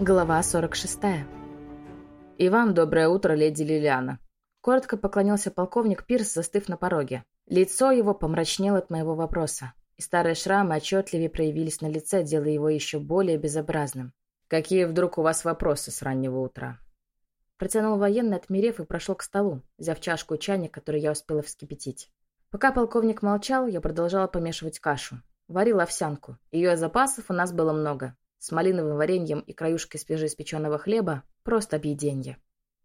Глава 46. «И вам доброе утро, леди Лилиана». Коротко поклонился полковник Пирс, застыв на пороге. Лицо его помрачнело от моего вопроса, и старые шрамы отчетливее проявились на лице, делая его еще более безобразным. «Какие вдруг у вас вопросы с раннего утра?» Протянул военный, отмерев, и прошел к столу, взяв чашку чайник, который я успела вскипятить. Пока полковник молчал, я продолжала помешивать кашу. Варила овсянку. Ее запасов у нас было много с малиновым вареньем и краюшкой свежеиспеченного хлеба – просто объеденье.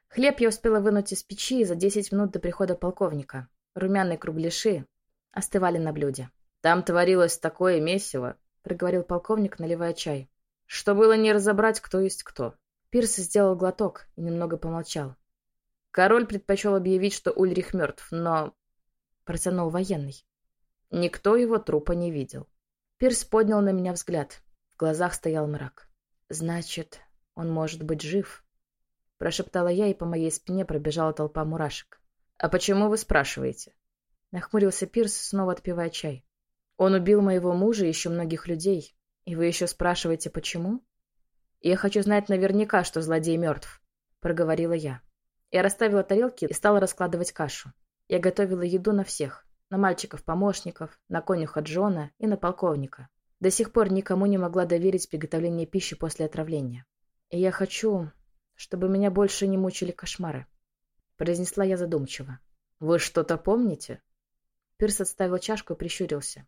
Хлеб я успела вынуть из печи за 10 минут до прихода полковника. Румяные кругляши остывали на блюде. «Там творилось такое месиво», — проговорил полковник, наливая чай, «что было не разобрать, кто есть кто». Пирс сделал глоток и немного помолчал. Король предпочел объявить, что Ульрих мертв, но... Протянул военный. Никто его трупа не видел. Пирс поднял на меня взгляд глазах стоял мрак. «Значит, он может быть жив?» Прошептала я, и по моей спине пробежала толпа мурашек. «А почему вы спрашиваете?» Нахмурился Пирс, снова отпивая чай. «Он убил моего мужа и еще многих людей. И вы еще спрашиваете, почему?» «Я хочу знать наверняка, что злодей мертв», — проговорила я. Я расставила тарелки и стала раскладывать кашу. Я готовила еду на всех. На мальчиков-помощников, на конюха Джона и на полковника. До сих пор никому не могла доверить приготовление пищи после отравления. И я хочу, чтобы меня больше не мучили кошмары. Произнесла я задумчиво. «Вы что-то помните?» Пирс отставил чашку и прищурился.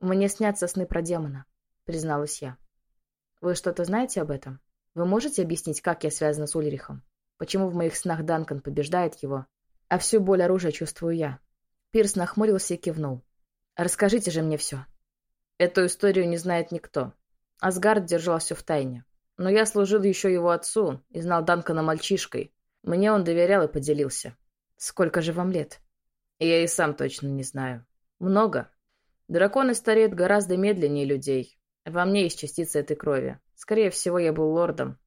«Мне снятся сны про демона», — призналась я. «Вы что-то знаете об этом? Вы можете объяснить, как я связана с Ульрихом? Почему в моих снах Данкан побеждает его, а всю боль оружия чувствую я?» Пирс нахмурился и кивнул. «Расскажите же мне все». Эту историю не знает никто. Асгард держал все в тайне. Но я служил еще его отцу и знал Данкана мальчишкой. Мне он доверял и поделился. Сколько же вам лет? Я и сам точно не знаю. Много. Драконы стареют гораздо медленнее людей. Во мне есть частица этой крови. Скорее всего, я был лордом.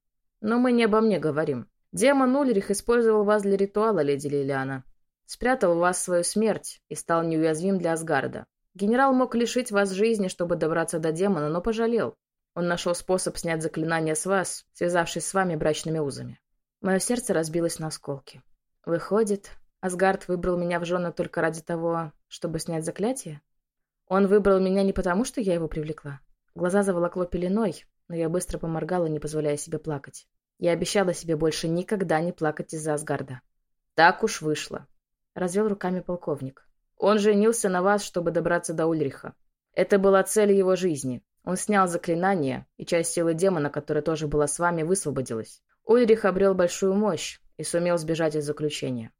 Но мы не обо мне говорим. Демон Ульрих использовал вас для ритуала, леди Лилиана. Спрятал в вас свою смерть и стал неуязвим для Асгарда. Генерал мог лишить вас жизни, чтобы добраться до демона, но пожалел. Он нашел способ снять заклинание с вас, связавшись с вами брачными узами. Мое сердце разбилось на осколки. Выходит, Асгард выбрал меня в жены только ради того, чтобы снять заклятие? Он выбрал меня не потому, что я его привлекла. Глаза заволокло пеленой, но я быстро поморгала, не позволяя себе плакать. Я обещала себе больше никогда не плакать из-за Асгарда. Так уж вышло. Развел руками полковник. Он женился на вас, чтобы добраться до Ульриха. Это была цель его жизни. Он снял заклинание, и часть силы демона, которая тоже была с вами, высвободилась. Ульрих обрел большую мощь и сумел сбежать из заключения.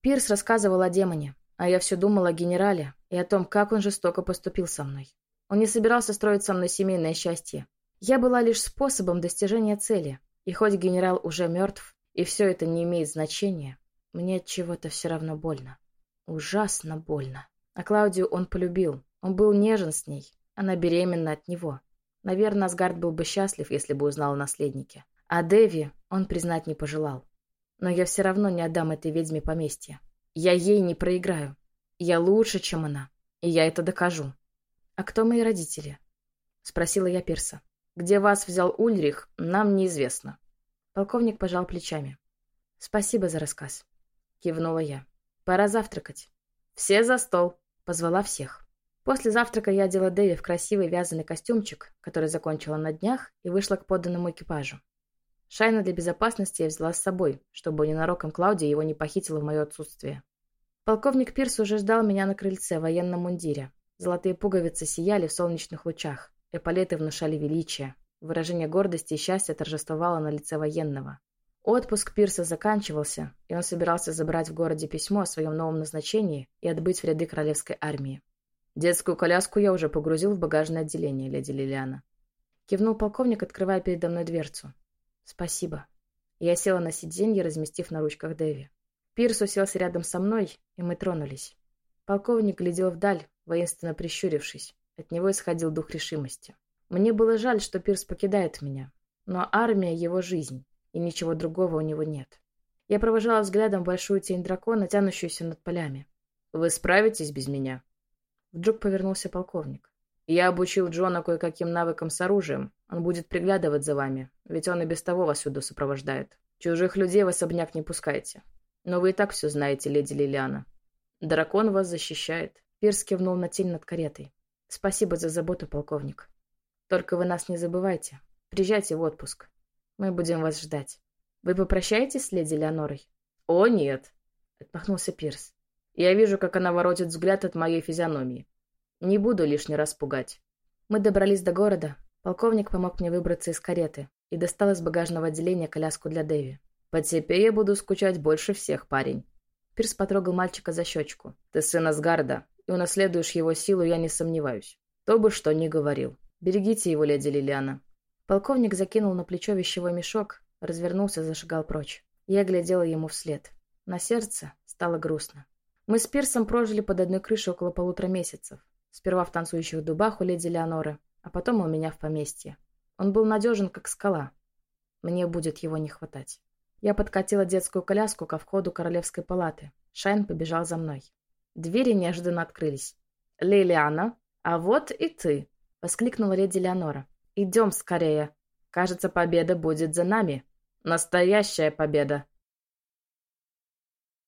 Пирс рассказывал о демоне, а я все думала о генерале и о том, как он жестоко поступил со мной. Он не собирался строить со мной семейное счастье. Я была лишь способом достижения цели, и хоть генерал уже мертв, и все это не имеет значения, мне от чего-то все равно больно. Ужасно больно. А Клаудию он полюбил. Он был нежен с ней. Она беременна от него. Наверное, Асгард был бы счастлив, если бы узнал о наследнике. А Деви он признать не пожелал. Но я все равно не отдам этой ведьме поместье. Я ей не проиграю. Я лучше, чем она. И я это докажу. «А кто мои родители?» — спросила я Пирса. «Где вас взял Ульрих, нам неизвестно». Полковник пожал плечами. «Спасибо за рассказ», — кивнула я. Пора завтракать. Все за стол. Позвала всех. После завтрака я одела Дэви в красивый вязаный костюмчик, который закончила на днях, и вышла к подданному экипажу. Шайна для безопасности я взяла с собой, чтобы ненароком Клаудия его не похитила в мое отсутствие. Полковник Пирс уже ждал меня на крыльце в военном мундире. Золотые пуговицы сияли в солнечных лучах, эполеты внушали величие. Выражение гордости и счастья торжествовало на лице военного. Отпуск Пирса заканчивался, и он собирался забрать в городе письмо о своем новом назначении и отбыть в ряды королевской армии. «Детскую коляску я уже погрузил в багажное отделение, леди Лилиана». Кивнул полковник, открывая передо мной дверцу. «Спасибо». Я села на сиденье, разместив на ручках Дэви. Пирс уселся рядом со мной, и мы тронулись. Полковник глядел вдаль, воинственно прищурившись. От него исходил дух решимости. Мне было жаль, что Пирс покидает меня. Но армия — его жизнь и ничего другого у него нет. Я провожала взглядом большую тень дракона, тянущуюся над полями. «Вы справитесь без меня?» Вдруг повернулся полковник. «Я обучил Джона кое-каким навыкам с оружием, Он будет приглядывать за вами, ведь он и без того вас сюда сопровождает. Чужих людей в особняк не пускайте. Но вы и так все знаете, леди Лилиана. Дракон вас защищает. Пирс кивнул на тень над каретой. Спасибо за заботу, полковник. Только вы нас не забывайте. Приезжайте в отпуск. Мы будем вас ждать. Вы попрощаетесь с леди Леонорой? О, нет, отмахнулся Пирс. Я вижу, как она воротит взгляд от моей физиономии. Не буду лишний раз пугать. Мы добрались до города. Полковник помог мне выбраться из кареты и достал из багажного отделения коляску для Дэви. «По тебе я буду скучать больше всех, парень». Пирс потрогал мальчика за щечку. «Ты сын Асгарда, и унаследуешь его силу, я не сомневаюсь. Кто бы что ни говорил. Берегите его, леди Лилиана». Полковник закинул на плечо вещевой мешок, развернулся зашагал прочь. Я глядела ему вслед. На сердце стало грустно. Мы с Пирсом прожили под одной крышей около полутора месяцев. Сперва в танцующих дубах у леди Леоноры, а потом у меня в поместье. Он был надежен, как скала. Мне будет его не хватать. Я подкатила детскую коляску ко входу королевской палаты. Шайн побежал за мной. Двери неожиданно открылись. «Лилиана, а вот и ты!» — воскликнула леди Леонора. «Идем скорее. Кажется, победа будет за нами. Настоящая победа!»